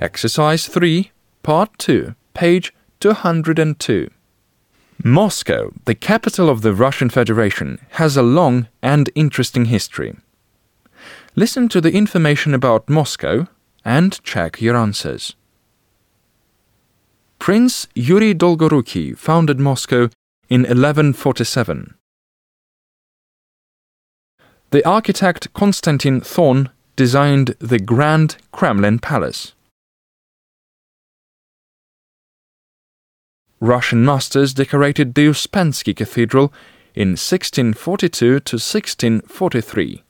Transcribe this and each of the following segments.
Exercise 3, Part 2, page 202. Moscow, the capital of the Russian Federation, has a long and interesting history. Listen to the information about Moscow and check your answers. Prince Yuri Dolgoruki founded Moscow in 1147. The architect Konstantin Thon designed the Grand Kremlin Palace. Russian masters decorated the Uspensky Cathedral in 1642 to 1643.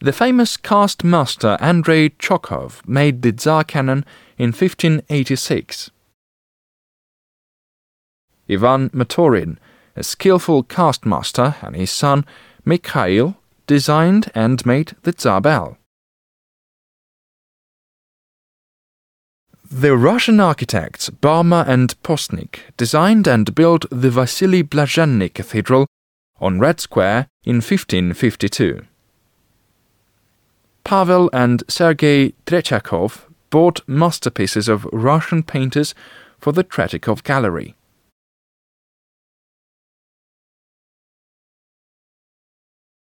The famous cast master Andrei Chokhov made the Tsar cannon in 1586. Ivan Motorin, a skillful cast master, and his son Mikhail designed and made the Tsar bell. The Russian architects Barma and Postnik designed and built the Vasily Blazhenny Cathedral on Red Square in 1552. Pavel and Sergei Tretyakov bought masterpieces of Russian painters for the Tretyakov Gallery.